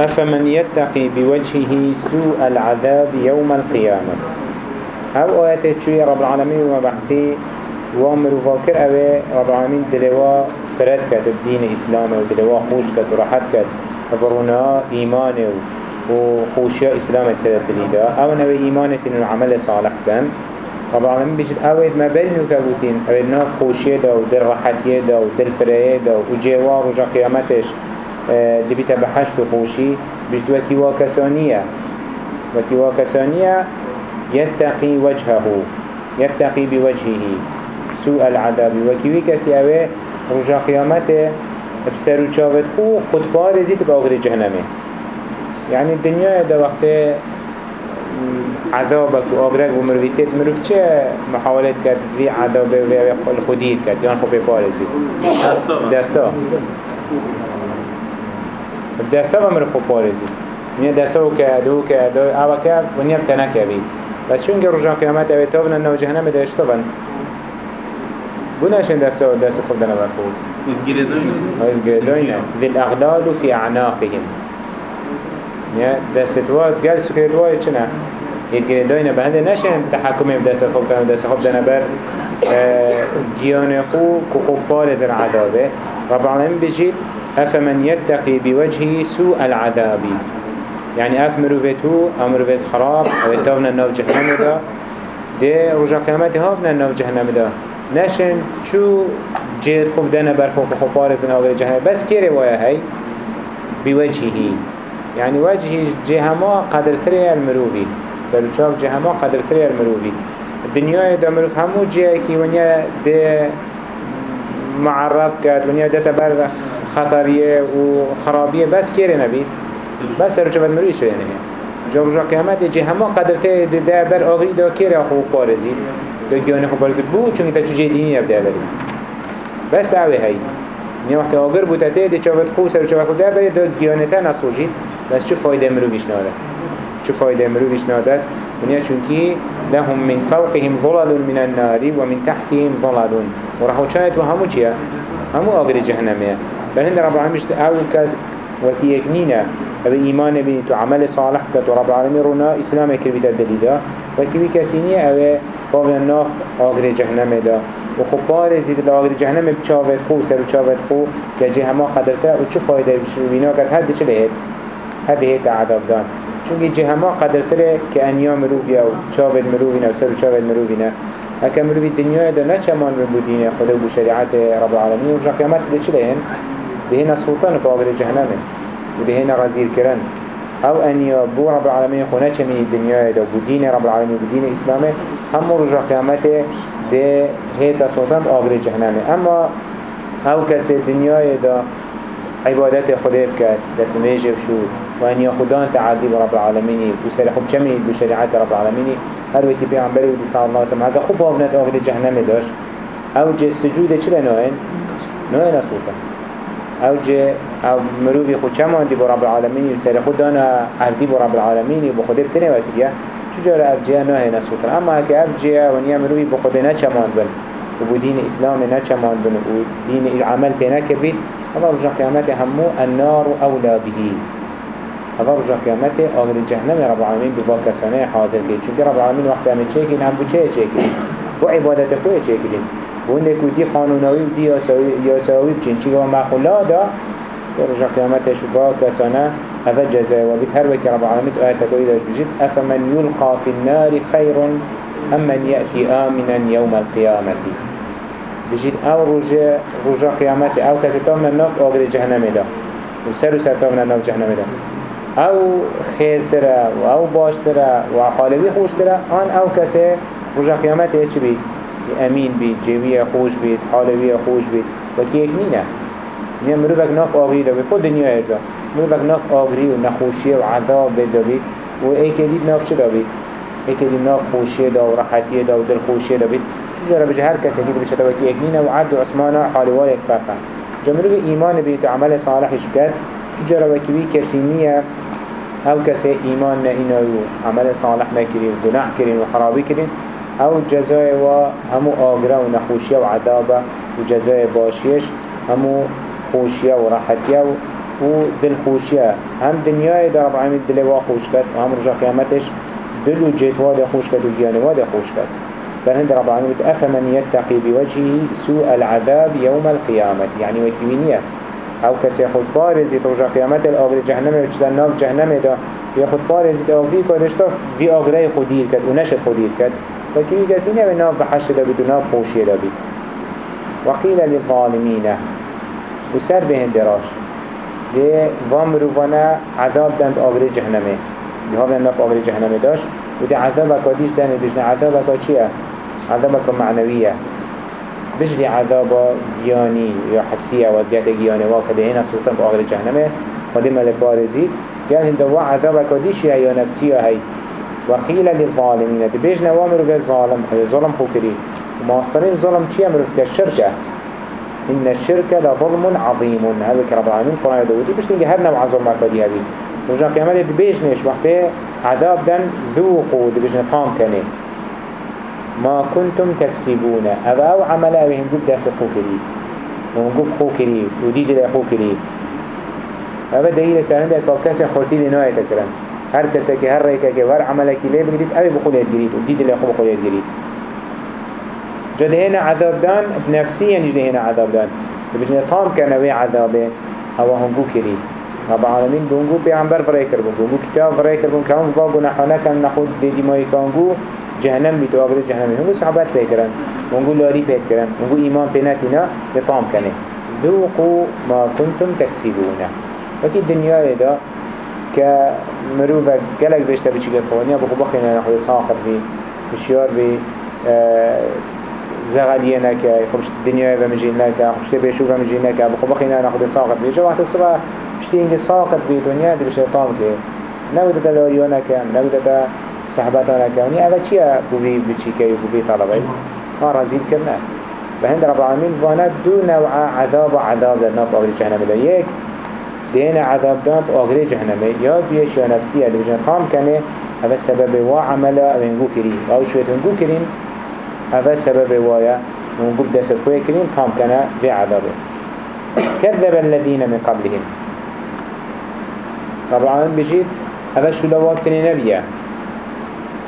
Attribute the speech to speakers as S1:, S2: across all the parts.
S1: أفمن يتقي بوجهه سوء العذاب يوم القيامة؟ أو آيات شوية رب العالمين وما بحسي وامر وفاكر أوي رب العالمين دلوا فرد كت الدين الإسلامي ودلوا خوش كت وراحت كت وبرونا إيماني وخوشيا إسلامي تدليدا أو نوي إيماني تنو عمل صالح كان رب العالمين بيجد أويد ما بينو كبوتين أويد ناف خوشيا دا ودل راحتيا دا ودل فريا دا وجيوار وجا قيامتش. اللي بيتا بحشت خوشي بيجد وكي واكسانية وكي واكسانية يتقي وجهه يتقي بوجهه. سوء العذاب وكي كسي أوي رجا قيامته بسر وشاوت خو خود بارزي تبقى غير جهنمه يعني الدنيا ده وقت عذابك وآغرق ومروفيتت مروف چه؟ محاولت کرد في عذاب و خودید کرد. یان خوب بارزي دستا دستا و مروف خوب بارزي نیا دستا و کرد و کرد أو کرد و نیا بتنکه بید بس چون که رجا قیامت اوه تاون نو جهنم ده اشتبن بناشن دستا و دست خود دنبر خود الجلدين ذي الأغلال في أعناقهم دستوات قال سكرتوات شنا الجلدين بهذا نشان تحكمي بدست خوب كانوا دست خوب دنبر جيانقو كخبار زر عذابه رب العالمين بجيت أفمن يتقي بوجهه سوء العذاب؟ يعني أف مروفتو أمروفت خراب أو يتوفنا النوف جهنم دا. دي رجع قيامتي هافنا النوف جهنم دا. نشن شو جيد خوب دانا بر خوب خوب بارزن آغر جهنم. بس كي رواية هاي؟ بوجهه. يعني وجهه جهما قدر تري المروفي سلوچاك جهما قدر تري المروفي. الدنيا دا مروف همو جيه كي ونيا دي معرف كد ونيا دا تبر خطرية وخرابية بس كيري نبيت بس سلوچاك المروفي شو يعني جا رجا قيامت جهما قدر تري دا بر آغري دا كيري خوب بارزي دا گیانه خوب بارزي بو چونك تا چو جه ديني نبده بری بس دعوه هاي نیا وقت آگر بوده ته دی چاوت خو سر چاوت خو ده بری داد گیانه تا نسوجید بس چه فایده مرویش نادد چه فایده مرویش نادد ونیا چونکی لهم من فوقهم ظلل من النار ومن تحتهم ظلل ورحو چايت وهمو چيا همو آگر جهنمية بل هند رب العالمين اول كس وكي يكنينا هذا إيمان بي تو عمل صالح كت ورب العالمين رونا إسلام يكر بيتا الدليل وكي بي كسينية أو باب الناف آگر جهنم دا. وخب بارزید لاغر جهنم بچاوت خو سر بچاوت خو که جهما قدرته و چه فایده بشوینا کرد هر چه لهید هر دهید عذاب دان چونکه جهما قدرته که انیا مروبیا و چاوت مروبینا و سر بچاوت مروبینا هکا مروبی دنیا دا نه چمان بودین خدا و شریعت رب العالمین. و قیامت ده چه دهینا سلطان که آغر جهنمه و دهینا غزیر کرن. أو انیا بو رب العالمین خونه می دنیا دا بودین رب العالمین بودین اسلامه همو رجا قیامته ده هيتا سلطان آغر جهنمه اما أو کسی دنیای دا عبادت خدا بکرد دست میجب شو و ان خدان تعدی رب العالمینی و سر خوب چمید بو شریعت رب العالمینی هر وقتی پیغمبری و دی صلی اللہ وسلم هذا خوب آغنت آغر جهنم داشت. أو جه سجود چه نوعین؟ نوعین سلطان أو جه أو مروفی خود چمان دی بو رب العالمینی؟ و سر خدان عردی بو رب العالمینی بو خدا بتنه وقتیه چجور افجیه نه نسوتن. اما اگه افجیه و نیا مروی بخود نچمان بن؟ و بو دین اسلام نچمان بن؟ و دین عمل پینا کرد هذا رجع قيامته همو النار أولى به هذا رجع قيامته آخر جهنم رب العالمين بفاك سنة حاضر كي چونك رب العالمين وقت عمل چيكين هم بو چه چيكين بو بو انده كو دي قانوناوي و دي ياساوي بچين چيكا ومخلا دا رجع قيامته شباك سنة هذا جزاء وبيت هر وكي رب العالمين آيات تقول إذا بجد أفمن يلقى في النار خير أم من يأتي آمنا يوم القيامة بجد أو رجاء رجاء قيامته أو كستام من الناف آغر جهنم دا وسر سرطان من الناف جهنم دا أو خير ترى أو باش ترى وعقالوي خوش ترى آن أو كسي رجاء قيامته إيش بيت أمين بيت جوية خوش بيت حالوية خوش بيت وكي يكنينه نیا مروفك ناف آغری دا بید خود دنیا ایردا مروفك ناف آغری و نخوشی و عذاب بید دا بید. و ایک دید ناف چه دا بید؟ ایک دید ناف خوشی دا و راحتی دا و دل خوشی دا بید. چجورا بجه هر کسی که بشه توکی اکنین و عبد و عثمانا حالیوار یک فرقا جا مروف ایمان بید و عمل صالحش بکرد. چجورا وکی بی کسی نیه او کسی ایمان نه اینا و عمل صالح نکرین گناه کرین و خرابی کرین أو جزای و همو آگره و نخوشی و عذابه و جزای باشیش همو خوشیه و راحتیه و و دل خوشیه هم دنیای در رب العالمین دل وا خوش کرد و هم رجا قیامتش دل و جیت واد خوش کرد و گیان واد خوش کرد. فهند رب العالمين أفمن يتقي بوجهه سوء العذاب يوم القيامة يعني وكيوينية أو كسي يخد بارزي ترجع قيامت الأغري جهنم وجدان ناف جهنم دا. يخد بارزي تأغري كادشتا في أغري خدير كد ونشد خدير كد وكيوي كسيني بناف بحش دا بيت وناف خوشي دا بيت وقيل للظالمين وسر بهن دراش. ده وامروفانا عذاب دند أغري جهنمه. ده هذا ناف أغري جهنم داش وده عذابك وديش دانه ديشنا عذابك چيه عذابك معنوية بجلي عذاب دياني يا حسية وديات دياني واكده هنا سلطان بآخر جهنمه. ودي ملك بارزي قال هنده وا عذابك وديش يا نفسية هاي وقيل للظالمين تبيج نوامر بالظالم ظلم خوكري ومواصلين ظلم چي امرو كالشركة إن الشركة لظلم عظيم. هذا كرب العالمين قرآن داودي بيش نجي هر نوع ظلم كدي هذه. رجع قيامة تبيج نيش وقته عذاب دن ذوقوا تبيج نطام كنه ما كنتم تكسبون. أو أو عمل أو هنجوب داس خوكري وهنجوب خوكري وديد لا خوكري هذا دليل سنة ده كاسة خورتي لناية تكرم. هر كسا كي هر ريكا كي هر عملك ليه بقديد أبي بقول يدريد وديد لا خو بقول يدريد جد هنا عذاب دان بنفسيا يجد هنا عذاب دان. بجنا طام كان عذابه هو هنجو كري رب العالمين بونجو بيعنبر فريكر بونجو كتاب فريكر بونجو كان فاقو نحونا كان نخود دي ماي كانجو جهنم بيتو آخر جهنم هنگو صحبت بيكرن هنگو لاري بيكرن هنگو إيمان بيناتنا يطام كنه ذوقوا ما كنتم تكسبون وكي الدنيا دا كمروفة قلق بيشتا بيشي قطوانيا بقو بخينا نحو ساقر بي بشيار بي زغالية نكا خبشت الدنيا بمجين نكا خبشت بيشو بمجين نكا بقو بخينا نحو ساقر بي جو وقت الصبح بشتي انجي ساقر بي دنيا دي بشي طام كي نودة لاريو نكا نودة صحبتانا كوني اوه چيه بوبي بچي كي بوبي طلبي ما رزيد كرنا بهند رب العالمين وأنا دو نوع عذاب وعذاب لنا في أغري جهنم دا يك دينا عذاب دان في أغري جهنم يا بيش يا نفسية اللي بجن قام كانه هذا سبب وا عمله أو انجو كرين آو شوية انجو كرين هذا سبب وايا ونجو بدست كوي كرين قام كانه في عذابه كذب الذين من قبلهم. العالمين بجيد هذا شو لوات تنين نبيه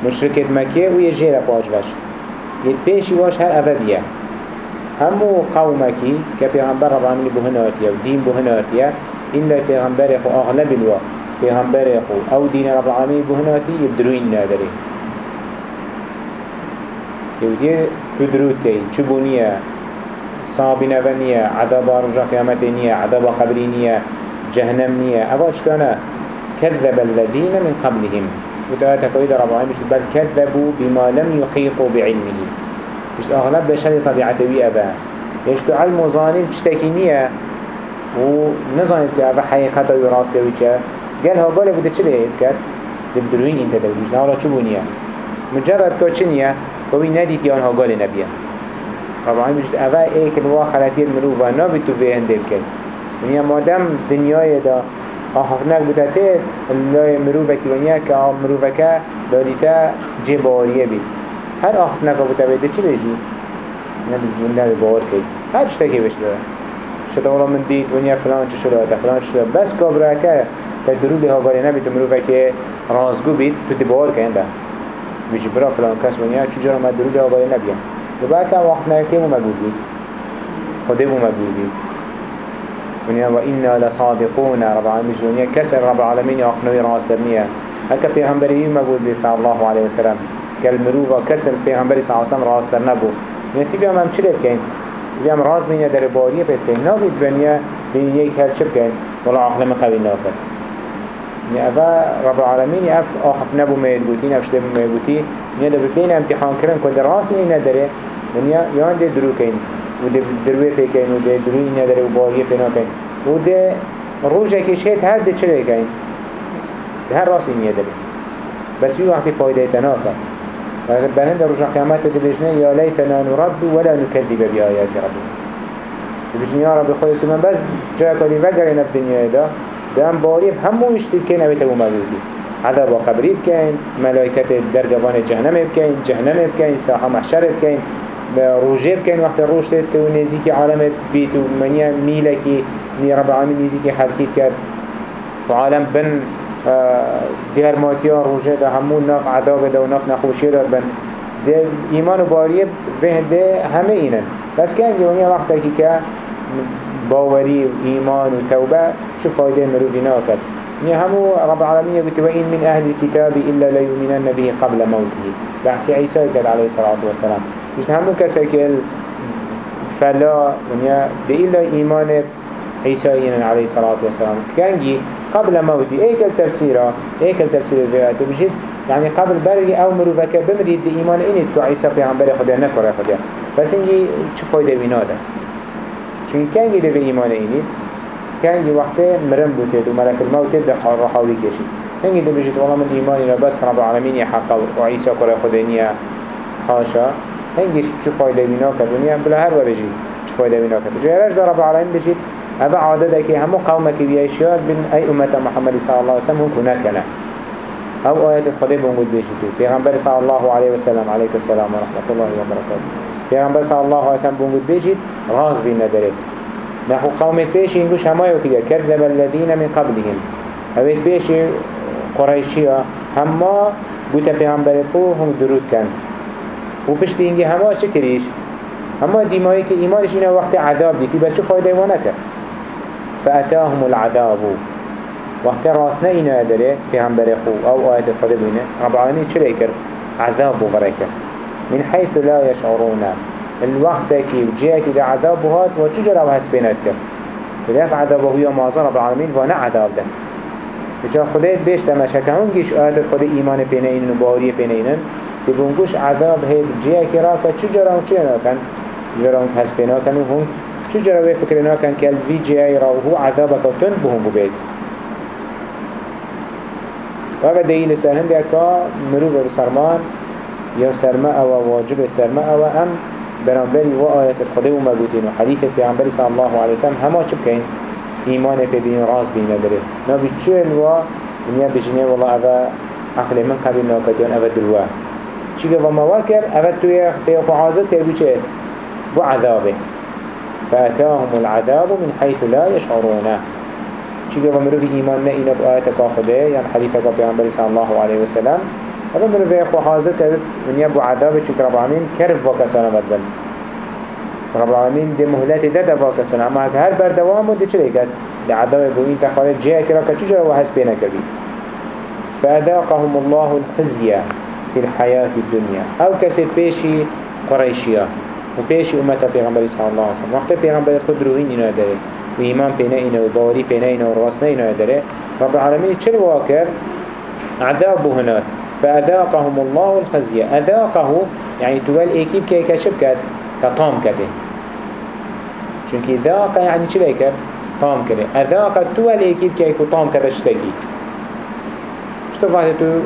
S1: مشركت مكه و یه جیر پاش باش. پیشی واش اوه بیه. همو قومکی که پیغمبر رب العالمین بهناتیه و دین بهناتیه این لا پیغمبر خو آغلب الوا. پیغمبر خو أو دین رب العالمین بهناتی یبدروین نادره یودیه تدرود که چبونیه صابی نونیه عذاب رجا قیامت نیه عذاب قبری نیه جهنم نیه. اوا چطانه كذب الذين من قبلهم. وتعالى تقويد رب العالمين بل كذبوا بما لم يحيطوا بعلمه. مش أغلب بشر طبيعته بي أبا يشتو علم وظانين و نزانید که اوه حقیقت های راستی و چه گل ها گاله بوده چه لیه کرد؟ دب دروین این تده بوش نهارا چه بونیه؟ مجرد که چه نیه؟ بوی ندید یان ها گاله نبیه طبعا بجد اوه ای که نوا خلطی مروه و نابید تو به هنده بکرد ونیا یعنی مادم دنیای دا آخفنک بوده ته لای مروه وکی ونیا که مرو وکه دالیتا جباریه بید هر آخفنک بوده بیده چه بجی؟ نه بجی نه باور کرد هر چه تکی بشت داره شتا ولا من ديت ونيا فلان چه شده فلان چه شده. بس كابراكا تدرو لها قالي نبي تمروفك رازقو بيت تو دي باور كين ده بيجي برا فلان كاس ونيا چجورا ما درو لها قالي نبيا لباكا آخفناك كي مو مقود بيت خده مو مقود بيت ونيا وإنا لصادقون رب العالمين ونيا كسر رب العالمين يقنوي راس درنيا هكا پیغمبری ما قول بي صلى الله عليه وسلم قال مروفا كسر پیغمبری صلى الله عليه وسلم راس در نبو ونيا تبي هم هم بكين هم راس بينيا در باريه بكين نابد بنيا بين يك هل چه بكين ولا عقل ما قوي ناكر يعني أفا رب العالمين أف آخف نبو ما يدبوتين أفش دبو ما يدبوتي يعني دبوتين امتحان كرن كل راس إنا داره ونيا يان دي درو كين وده دروي بكين وده دروي إنا داره وباريه بنا كين وده روجه كشيت هر ده چلي كين هر راس إنيا داره بس يو وقت فايدة تناكا بلند رجع قيامات تبجنا يا ليتنا نرد ولا نكذب بآيات ربنا. تبجنا يا رب خودت من بس جاء كالي وقرنا في الدنيا ده دام باريب همو يشتب كين أبيته موجودي عذاب وقبري بكين ملائكة درجوان جهنم بكين جهنم بكين ساحة محشر بكين روجه بكين وقت روش تت ونزيك عالم بيت ومنيا ميلكي ني رب العالمين يزيكي حركيت كد وعالم بن دير ماتيا روجه ده همون ناف عذاب ده وناف نخوشي ده بن. ده إيمان و باریه به ده همه اینن. بس که انگه ونیا وقتی که باوری و ایمان و توبه چه فایده مروفی ناکد. نیا همو رب العالمین يقول وإن من أهل الكتاب إلا ليؤمنن به قبل موته. بحث عيسى قال عليه الصلاة والسلام. مش همو كسكل فلا ونیا ده إلا إيمان عيسى عليه الصلاة والسلام. كانجي قبل موته ايك التفسير ايك التفسير الفيات بجد؟ يعني قبل بري أو مروفك بمري دي إيمان إني تكو عيسى پیغمبر خدا نكره خدا بس إنجي چه فايدة بينا ده؟ چون كأنجي ده إيمان إني كأنجي وقت مرم بوتيد وملك الموت ده رحاوي كشي كانجي ده بجد والله من إيماني بس رب العالمين يحقا وعيسى كره خدا نيا حاشا. هنگی چه فایده بینا کرد ونیا بلا هر ورجی چه فایده بینا کرد جایرش در رب العالمین بجید هذا عادة كي همو قومك بيشيار بين أي أمة محمد صلى الله عليه وسلم كنا كلا أو آيات الخدي بنقول بيشتو پیغمبر صلى الله عليه وسلم عليك السلام ورحمة الله وبركاته پیغمبر صلى الله عليه وسلم بنقول بيشت راز بين ندرك نحو قومك بيش ينقوش هما يوكيا كذب الذين من قبلهم. أبيت بيش قريشيا هما بوتا پیغمبر خو هم درود كان و پشت اینگه همه چه کریش؟ همه دیمایی که ایمانش اینه وقت عذاب دیتی بس چه فایده وانه کرد فأتاهم العذاب. وقت راسنا إنا في هم بريخو أو آيات هنا رب العالمين شريكر عذاب وبركة من حيث لا يشعرون الوقت كي وجيك إذا عذاب هات وتجرى وهسبينات كر فليك عذاب هو معظم رب العالمين وأنا عذاب ده. بجا خدایت بیش تماشا که هنگیش آیت خود ایمان پینین و باوری پینین که بونگوش عذاب هید جیه که را که چو جرام چه ناکن جرام هست کن و هنگ چو جراوه فکر ناکن که الوی جیه را و هو عذابک و تند بهنگو بید و هذا دلیل سر هنده که مروب بسرمان یا سرما أو واجب سرما أو أم برانبری و آیت الخده و و حدیث پیغمبر صلی الله علیه وسلم همه چه بکن ایمان پی بین راز بین داره نبی چوال و دنیا بجنه والله اوه عقل من قبل ناکتیان اوه دلوه چیگه و مواکر اوه توی خیخ و حاضر تیبو چه؟ بو عذابه. فأتاهم العذاب من حيث لا يشعرون. چیگه و مروی ایمان نه اینا بآیت کا خوده یعنی حدیث کا پیغمبر صلی الله علیه وسلم اما مروی خو حاضر کرد من یبو عذاب چیک رب العالمین کرد و کسانه بدبن رب العالمین دی مهلت ده ده با کسانه اما هر بردوام و دی چلی کرد دی عذاب بو این تخارج جه کرا که و حس بینه کردی؟ فأذاقهم الله الخزي في الحياة الدنيا أو كسي بيشي قريشيا وبيشي أمتا بيغمبر صلى الله عليه وسلم. وقت بيغمبر خود روين إنه داره وإيمان بينا إنه وباوري بينا إنه وراسنا إنه داره رب العالمين چل واكر عذابه هناك. فأذاقهم الله الخزي أذاقه يعني تقول إيكيب كي كشب كد كطام كده. چونك ذاق يعني چل إيكب طام كده. أذاق تقول إيكيب كي كطام كده شتكي. شتو فاتي تو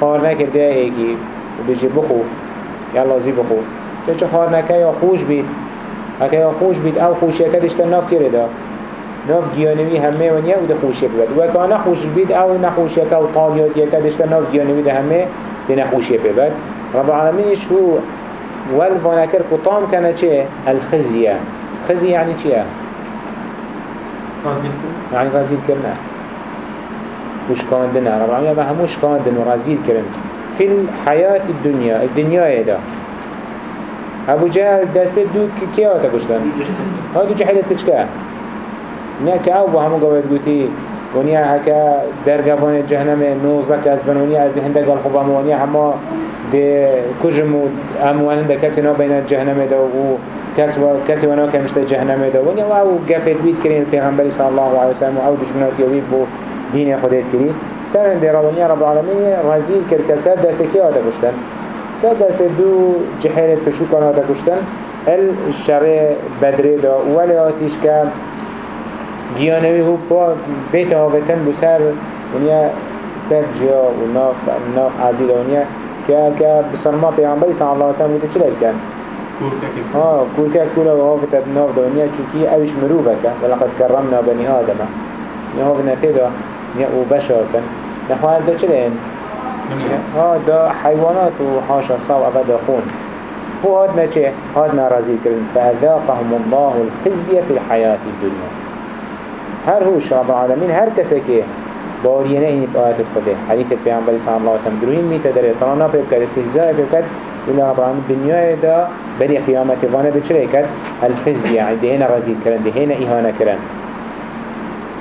S1: خار نكرده إيكيب. وبيجي بخو. يلا زي بخو. چه خار نکه یا خوش بید. اگه یا خوش بید أو خوشی که دشتن ناف کرده ناف گیانوی همه و نیه و ده خوشی بید و اگه نخوش بید أو نخوشی که و طالیات که دشتن ناف گیانوی ده همه ده نخوشی بید رب العالمینش هو والفانكر كطام كان چه؟ الخزية خزي يعني چه يعني غزيل كرنا وش كاندنا رب العالمين هموش كاندن ورزيل كرن في الحياة الدنيا الدنيا يدا ابو جهل دست دو کی آتا کشتن؟ ها دو جهلت کچکه نیا که أو با همون قوید گوتی ونیا هکا درگوان جهنم نوزده که از بنونیا از هنده گل خوب همو ونیا همه ده کجم و امو هنده کسی نا بین جهنم ده و کسی ونا کمشته جهنم ده ونیا و أو گفت بید کرین پیغمبری صلی الله علیه وسلم و أو دشمنات یوید بو دین خودت کرید سر هنده رابنیا رب العالمین رزیل کرد کسر دست کی آتا کشتن؟ سه دست دو جهرت پشو کنه دا کشتن ال شر بدره دا. ولی آتیش که گیانوی هو با بیت آوتن بسر ونیا سر جیا و ناف ناف عدی دا ونیا که که بسرما پیغمبری صلی اللہ علیہ وسلم بوده چه لکن؟ آه كل كه كل وافت ابناء دنيا چونكي اوش مروبك ولقد كرمنا بني آدم. يهو بنتيدا يهو بشر كن نحو هذا چلين ها دا حيوانات وحاشا صاو أبدا خون. هو هادنا چه؟ هادنا رازي كرن فأذاقهم الله الخزي في الحياة الدنيا. هر هوش رب العالمين هر باورينا إني بآيات الخده حديث البيعنبري صلى الله عليه وسلم دروين ميتا داري طرانا بيبكت استهزاء بيبكت إلا رب العالمين الدنيا دا بري قيامة وأنا بچره كد الخزي يعني دهنا غزيل كرن دهنا إهانة كرن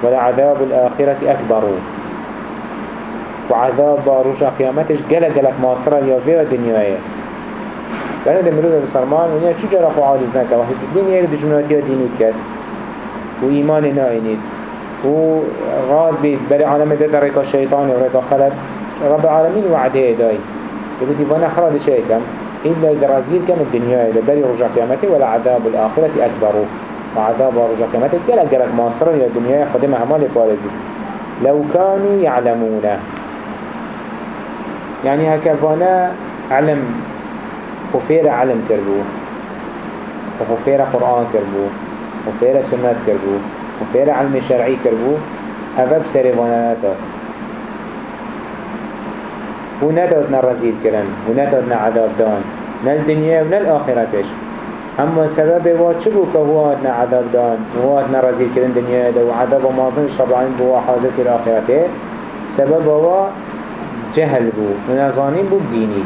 S1: ولا عذاب الآخرة أكبر وعذاب رجع قيامتش قلق قلق ماصرة يا فيرا الدنيا لأنه ده مروه بسرمان ونیا چو جرا خو عاجز نکه وقتی دین یک دجوناتی ها دینید کرد. و ایمان ناینید. و غاد عالم ده در ریکا شیطان و ریکا خلد رب العالمين وعده داي يقول وأنا خرج شيء كم إلا درازيل كم الدنيا إلى بري رجع قيامته ولا عذاب الآخرة أكبر وعذاب رجع قيامته قال قالك ماصر يا الدنيا خدمها مال بارزي لو كانوا يعلمون يعني هكذا علم خفير علم كربو وخفير قرآن كربو خفير سنة كربو خفير علم شرعي كربو أبب سريوانا داد و ندادنا رزيل كرن و ندادنا عذاب دان نل دنيا و نل آخرتش اما سبب هو آدنا عذاب دان و آدنا رزيل كرن دنيا دا و عذاب و مازن شبعين بو حاضر كر آخرته؟ سبب هو جهل بو نزانیم بود دینی.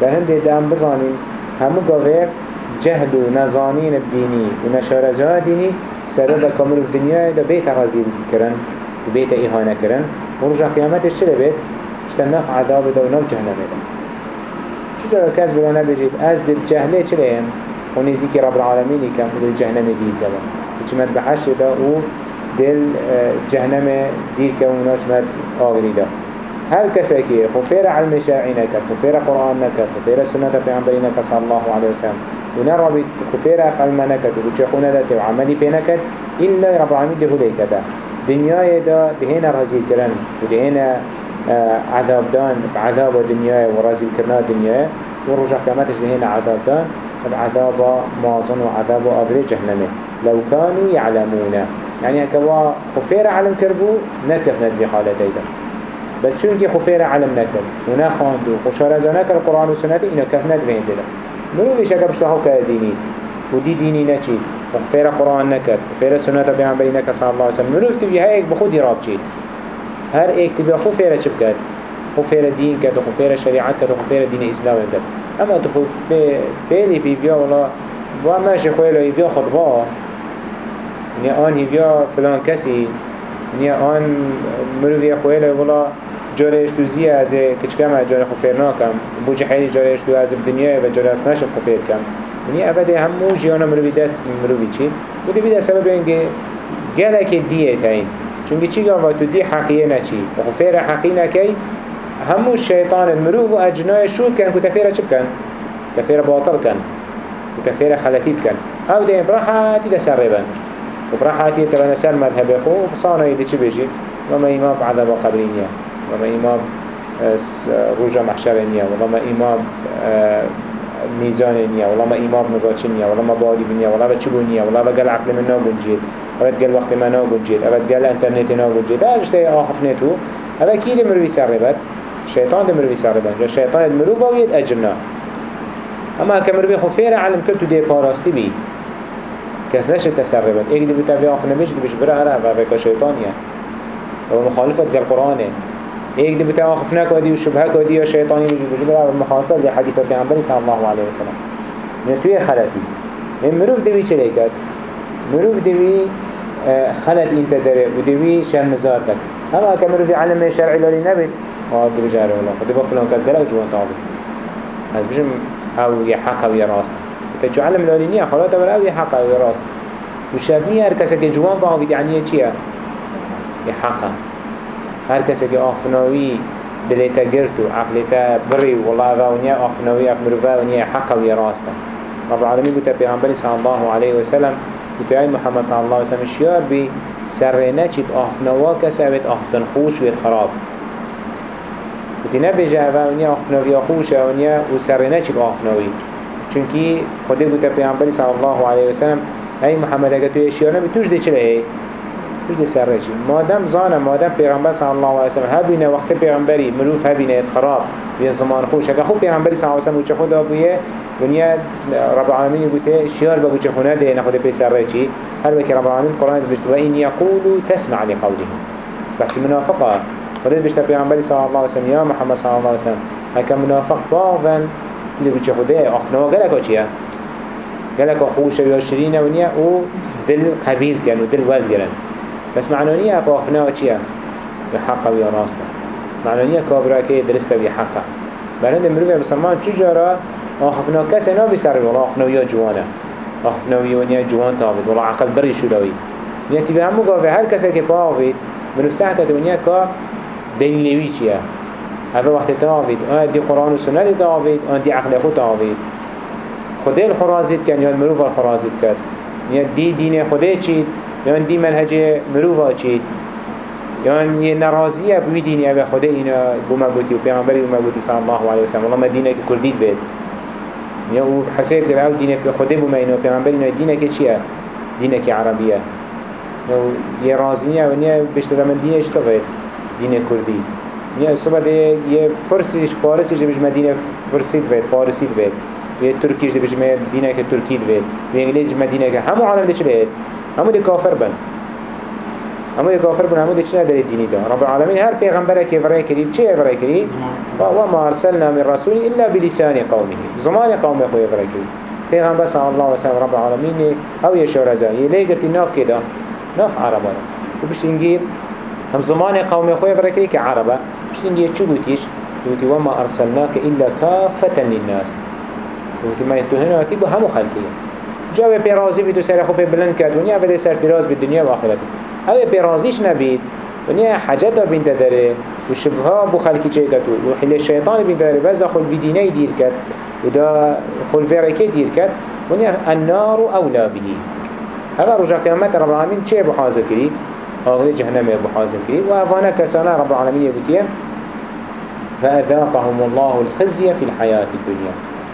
S1: به هم دیدم بزانیم همو قوی جهل و نزانین دینی. و نشار از جهان دینی. سبب کامل دنیا دا بیت غزیل کرن و بیت ایهانه کرن و رجا قیامتش چه بیت؟ چطور نف عذاب دا و نف جهنم چه چطور کس بلا نبجید از دل جهله چه بیم؟ و نزیکی رب العالمینی کم و جهنم دیر چه مد بحش دا و دل جهنم دیر که و ناشمت آگری دا هر کسی که خفیر علم شرعی نکد خفیر قرآن نکد خفیر سنت الله علیه وسلم. و نرابط خفیر افعل ما و و عملی پی نکد إلا رب العالمین ده هلی کده دنیای دا دهینا رزیل کرن و دهینا عذاب دان عذاب الدنيا ورازي كرنا الدنيا ورجع كماتش هنا عذاب دان عذاب مازن وعذاب أبري جهنم لو كانوا يعلمون يعني هكوا خفير علم كربو نتفنت بحالتي ده بس چونك خفير علم نكر ونخاندو وشارزا نكر القرآن والسنة إنه كفنت بين ده منو بيشاك بشتاقو كديني ودي ديني نچي وخفير قرآن نكر خفير السنة بيعنبري نكر صلى الله عليه وسلم. منو فتبه هيك بخود يراب چيد هر ایک خو فیره چه بکد خو فیره دین کرد خو فیره شریعت کرد خو فیره دین اسلام کرد. اما تو خو بیلی بیویا ولا با ماشي خوی لا ایویا خطبا یعنی آن ایویا فلان کسی یعنی آن مروی خوی لا ولا جارش تو زی از کچکم جار خو فیر ناکم بوجه حیلی جارش تو از دنیا و جار از نشم خو فیر کم. یعنی اوده همو جیانا مروی دست مروی چی؟ بوده بیده سبب اینگه گلک دیه تاین. چونکه چی گفت تو دی حقیه نچی؟ و فیر حقی نکی همو شیطان المروف و اجنای شود کن که تفیر چی بکن؟ تفیر باطل کن. و تفیر خلطی بکن. او ده براحتی ده سر و براحتی تبنى سر مذهب خو و بصانه ده چی بجی؟ وما إمام عذاب قبرینیه وما إمام رجا محشرینیه وما إمام ميزانية والله ما إمام مزاجنية والله ما بادي بنية والله بتشي بنية والله بقال عقل من ناقل جيد. أبد قال وقت ما جيد. أبد قال إنترنت ناقل جيد. هذا شيء آخف نتو. هذا كي دمروي سربت شيطان دمروي سربت جا شيطان دمرو فويد أجرنا أما كمروي خفير علم كرتو دي باراستي بي كس ليش تسربت إيه دي بتابع آخف نبيش دي بش برا هلا فبك شيطانية هو مخالفة قال ايك دي بتاع خفناك ودي وشبهك ودي وشيطاني بيجي بيجي بلا المخالفة دي حديثة پیغمبر صلى الله عليه وسلم. نتوي خلطي من مروف دوي چلي كد مروف آه، خلط انت داره ودوي شرمزار كد اما كمروف علم شرعي لولي نبي آه دي بجاره والله خد با فلان كز قلق جوان طابي از بجم أو يحق أو يراست تجو علم لولي نيا خلاص ولا أو يحق أو يراست وشرني هر كسك جوان باقي يعني چيه يحقه هر کسی که آخفناوی دلیتا گرتو عقلیتا بری والله ونیا آخفناوی افمروفا ونیا حقا وی راستا رب العالمین بوتا پیغمبری صلی الله علیه وسلم بوتا ای محمد صلی الله علیه وسلم شیار بی سرینه چید آخفناوا کسی اوید آخفتن خوش وید خراب. بوتی نبیجه اوه ونیا آخفناوی خوش ونیا و سرینه چید آخفناوی چونکی خودی بوتا پیغمبری صلی الله علیه وسلم ای محمد اگه توی شیار نبی توش دی چله مش دي سر رجي مادام زانا مادام پیغمبر صلى الله عليه وسلم. هبينا وقت پیغمبری مروف هبينا خراب بیا زمان خوش. اگه خوب پیغمبری صلى الله عليه وسلم وچه خدا بویه ونیا رب العالمین بوده شیار بگو چه خونه ده نخوده پی سر رجی. هر وكي رب العالمين قرآن بجد وإن يقولوا تسمع لقوله. بس منافقة خدت بجد پیغمبری صلى الله عليه وسلم يا محمد صلى الله عليه وسلم. هكا منافق باغن اللي بجد خده أخفنا وقالك وچيه قالك خوش وياشرين ونيا و دل قبيل كان ودل ولد كان بس معنونية أفاقنا وچيا بحق ويا راسنا معنونية كابرا كي درسته بحقه بلند مروفة بسلمان چجارا آخفنا كسي نا بسر ولا آخفنا ويا جوانا آخفنا ويا ونيا جوان تابد. ولا عقل بري شلوي نيا تبه همو قافي هر كسي كي باوفيد مروف ساعتا ونيا كا دليلوي چيا هذا وقت تاوفيد آه دي قرآن و سنة تاوفيد آه دي عقل خود تاوفيد خدای الخرازید کن یا مروف الخرازید کرد. یا دی دین خدای چید یا دی منهج مروفا چید. یا یه نرازیه بوی دینی اوه خدای اینا بوما گوتی و پیغمبری بوما گوتی صلی الله علیه وسلم. والله ما دینه که کردید بید. یا أو حسید گر أو دینه که خدای بوما اینا پیغمبری اینا دینه که چیه؟ دینه که عربیه. یا یه رازیه و نیه بشتر من دینه بید؟ دینه کردی. یه صبح یه فرسیش فارسیش بش مدینه فرسید بید فارسید بید. و ترکیش دی بجمع دینه که ترکی دوید و انگلیز جمع دینه که همو عالم دی چه بید؟ همو دی کافر بن. همو دی کافر بن همو دی چه نداری دینی دا. رب العالمین هر پیغمبره که فرای کریم چه فرای کریم؟ و ما ارسلنا من رسول الا بلسان قومه. زمان قوم خوی فرای کریم پیغمبر صلی الله علیه وسلم رب العالمین أو یه شورزا یه لیگرتی ناف کدا ناف عربا و بشت اینگی هم زمان قوم خوی فرای کریم که عربا بشت اینگی چو گوتیش؟ گوتی وما أرسلناك إلا كافة للناس. وقتی ما تو هنا ارتي بو همو خلقيه جاوه پیرازی بید و سر خوب بلند کرد. ونیا ولی سر فراز بید دنیا و آخرت. اوه پیرازیش نبید ونیا حاجت دا بین داره. و شبها بو خلقی چه کرد و حل شیطان بین داره. بس دا خل ویدینه دیر کرد. و دا خل فرقه دیر کرد؟ ونیا النار اولا بهی. هذا رجع قيامات رب العالمين چه بحاضر كري آغلي جهنم كري وأفانا كسانا رب العالمين يقول فأذاقهم الله الخزي في الحياة الدنيا.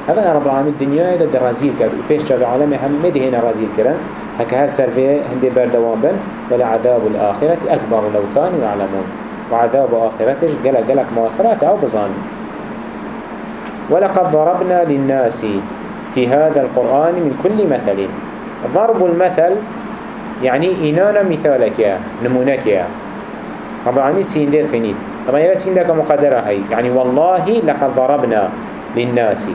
S1: هذا رب العالمين الدنيا ده رزيل كرد وبيش جاب العالم هم مده هنا رزيل كرن هكا هسر في هندي بردوان بن. ولا عذاب الآخرة أكبر لو كانوا يعلمون وعذاب آخرتش قلق قلق مواصرات أو بظان ولقد ضربنا للناس في هذا القرآن من كل مثل. ضرب المثل يعني إنانا مثالك يا نمونك يا رب العالمين سين دير خنيد طبعا يلا سين دير كمقدرة هاي يعني والله لقد ضربنا للناس.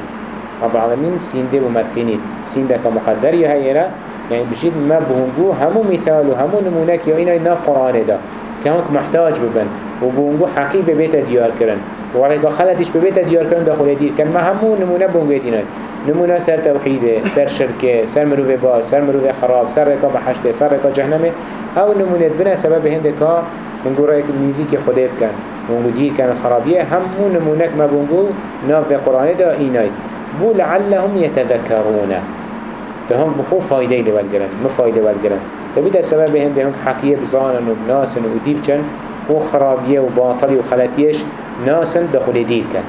S1: رب العالمين سين ده ومدخينيت سين ده كمقدر يهيرا يعني بشيد ما بهنجو همو مثال وهمو نمونك يا إنا ناف قرآن ده كهونك محتاج ببن. وبهنجو حقي ببيت ديار كرن. وعليك خلتش ببيت ديار كرن داخل دير. كان ما همو نمونة بهنجيتنا نمونه سر توحيده سر شركه سر مروفه باز سر مروفه خراب سر ركاب حشته سر ركاب جهنمه. أو نمونه بنا سبب هندكا بنقول رأيك الميزيك خده بكن بنقول دير كان خرابيه همو نمونك ما بنقول ناف قرآن ده إيناي بو لعلهم يتذكرون هم بخو فايدة لبالجرن ما فايدة بالجرن تبيد السبب هنده هم حكيه بزانا وبناسا وديبچن و خرابيه وباطل وخلاتيش ناسا دخل دير كان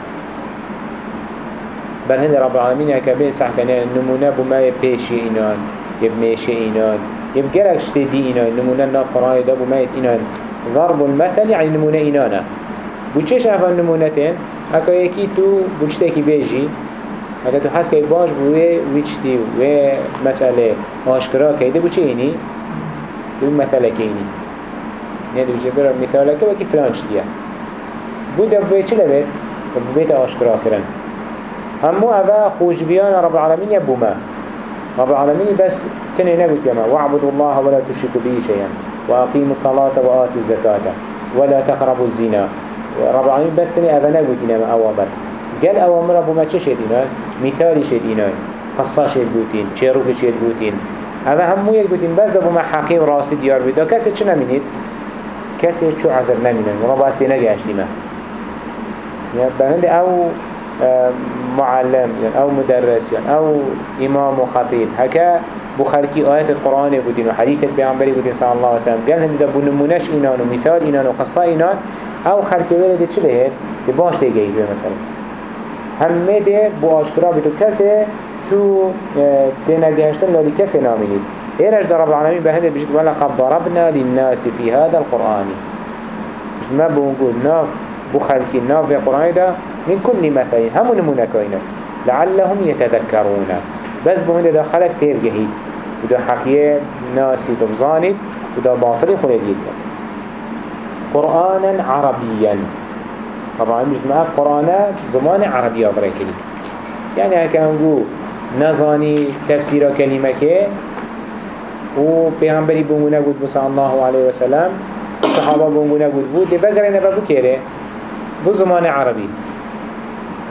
S1: بل هند رب العالمين يكبين صح كان نمونه بما يبيشي إنان يبميشي إنان يبقرك شتدي إنان نمونه ناف قرآن ده بما يت ضرب المثل يعني نمونه إنانا بوچش افن نمونتين هكا يكي تو بوچتكي بيجي اگر تو حس که باش بوی ویچتی و مسئله. آشکرا که ده بو چه اینی؟ دو مثلا که اینی. نه دو چه برا مثاله که وکی فلان چتیه بود بوی چه لبید؟ بو بیت آشکرا کرن. همو اوه خوشبیان رب العالمین یا بوما رب العالمين بس تنه نبوت يما واعبدوا الله ولا تشركوا به شيئا. وأقيموا الصلاة وآتوا الزكاة. ولا تقربوا الزنا. رب العالمين بس تنه أفا نبوت يما أوامر قال أوامر أبو ما إنان مثالي شد إنان قصة چيروك شد بوتين أما همو يك بوتين بس أبو ما حقي وراسي ديار بيدا كسي چه نمينيد كسي چو عذر نمينن وما باسي نگهش ديما يعني بهند أو معلم أو مدرس أو إمام وخطيب هكا بخاركي آيات القرآن بودين وحديث البيعنبري بودين صلى الله عليه وسلم. قال هند دبو نمونش إنان ومثال إنان وقصة إنان أو خلقي ولد چه لهد باش تيجي مثلا. همه ده بو آشکرا بیتو کسی چو ده نگهشتن لالی کسی نامینید إيرش در رب العالمين بهند بجد ولقد ضربنا للناس في هذا القرآن. مش ما بنقول ناف بخلقي ناف في القرآن ده من كل مثل. هم نمونا كوينة لعلهم يتذكرون بس بهند ده خلق تيرجهي وده حكيه ناسي تبزاني وده باطل خلال يدك قرآنا عربيا طبعا مش ما في قرآن زمان عربية بريكلي يعني هكا نقول نزاني تفسير كلمة كي و پیغمبری بونگونه بود بسا الله علیه وسلم صحابه بونگونه بود بود ده بگرینه ببو کره بو زمان عربی.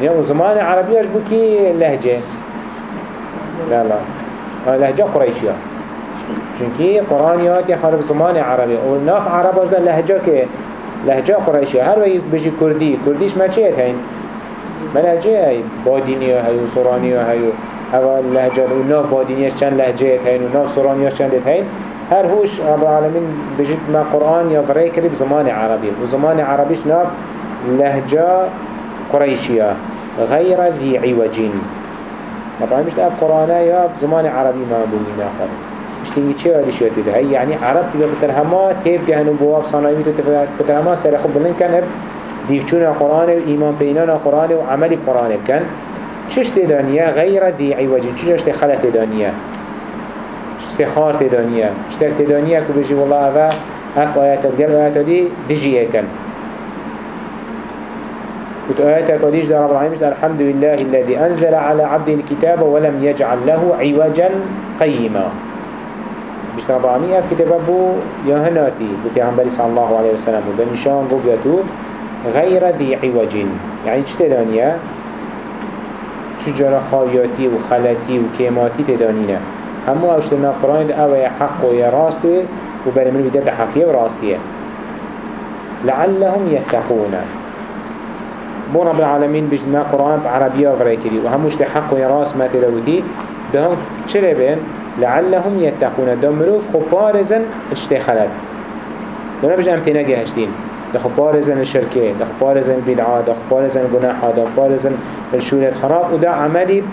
S1: یا زمان عربی اش بو کی لهجة. لا لا. لهجة قريشية. چونكي قرآنيات يخرب زمان عربي. والناف عرب اجدا لهجة که لهجة قريشية. هر وقت بجي كردي. كرديش ما چيت هين ما لهجه هاي بادينية هاي وصورانية هاي هوا لهجه وناف بادينية چند لهجه هين وناف صورانية چند هين هر هوش رب العالمين بجيت ما قرآن يفري كريب زمان عربي وزمان عربيش ناف لهجه قريشية غير ذي عوجين طبعا مش تقف قرآن يا زمان عربي ما بومين آخر مش تيجي چه هذا شيء هي يعني عرب تبقى بترهما تيب جهنم بواب صنايمي بترهما سر خب بلن كان ديفچون قرآن وإيمان بينان قرآن وعمل قرآن كان چش تدانية غير ذي عوج؟ چش تخلت تدانية استخار تدانية اشتك تدانية كبجي والله أفا أف آيات القلب آيات دي دجي كان كنت آيات قديش رب العالمين الحمد لله الذي أنزل على عبد الكتاب ولم يجعل له عوجا قيما مش رب العالمين أف كتابه بو يهناتي بتيغمبري صلى الله عليه وسلم وبنشان بوغيتو غير ذي عوج يعني تدانيا چجارة خاوياتي وخلاتي وكيماتي تدانينا همو اوشتنا في قرآن أو حق ويا راستوه وبرمين بداية حقية وراستية لعلهم يتقون بو رب العالمين بجنا قرآن بعربية فريكري وهموش تحق ويراس ما تلوتي. دهم بين؟ لعلهم يتقون. دهم مروف خو بارزن اشتخلت دهم بجنا امتنا جهشتين دخو بارزن الشركة دخو بارزن البدعاء دخو بارزن الجناحة دخو بارزن الشورة الخراب ودا عملي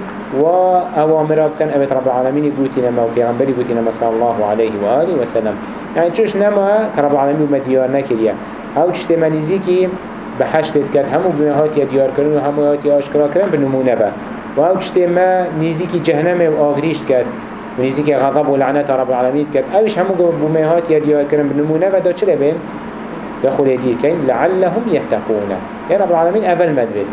S1: وأوامرات كان أبت رب العالمين يقولتنا ما وبيغنبري يقولتنا صلى الله عليه وآله وسلم يعني تشوش نما رب العالمين مديار نكريا أو تشتمانيزي كي بحشت کرد. همو بنهات یا دیار کردن و همو هات یا آشکرا کردن به نمونه و أو چطه ما که جهنم آگریشت کرد. و نیزی غضب و لعنت رب العالمین کرد. اوش همو بنهات یا دیار کردن به نمونه و دا چه لبین؟ دا خلی دیر کن لعلهم يتقون یا رب العالمین اول مدوید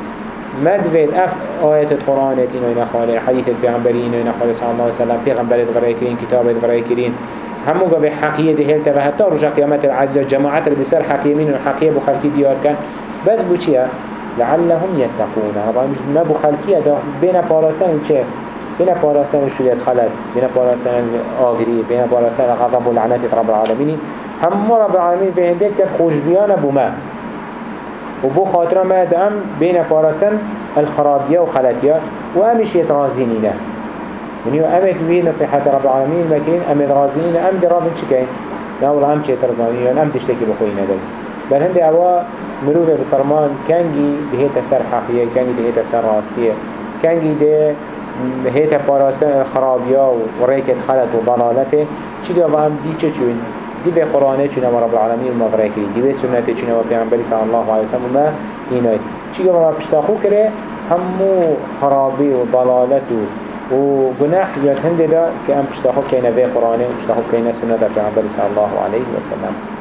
S1: مدوید اف آیت القرآن اینو اینا خاله. حدیث پیغمبری اینو اینا خاله. صلی الله علیه وسلم پیغمبر ادغرای کرین کتاب ادغرای کرین. همو قبل حقیه ده هلتا و حتی رجا قیامت العدل جماعت اللي بسر حقیمین و حقیه بخلقی دیار کن. بس بو چيا لعلهم يتقون. هذا مش ما بو خلقية ده بين باراسان چه؟ بين باراسان شريت خلق بين باراسان آغري بين باراسان غضب والعنات رب العالمين هم رب العالمين في هندك كد خوشبيان بو ما. وبو خاطر ما دام بين باراسان الخرابية وخلقية وامش يترازينينا يعني أمك بي نصيحة رب العالمين مكين ام يترازينينا ام درابن چكين لا والله ام چه ترزانينا ام بخوينا دل بل هندي آوا مروفه بسرمان كانجي بهيتا سر حقية كانجي بهيتا سر راستية. كانجي ده بهيتا پاراسه خرابيا وريكت خلط وضلالته چي ده وهم دي چه چوين دي به قرآنه چونه و رب العالمين المغره كري دي به سنته چونه و پیغمبری صلى الله عليه وسلم ما اینای چي ده وهم پشتاخو كره همو خرابي و ضلالته و گناح یاد هنده دا که ام پشتاخو كينا به قرآنه و پشتاخو كينا سنته پیغمبری صلى الله عليه وسلم.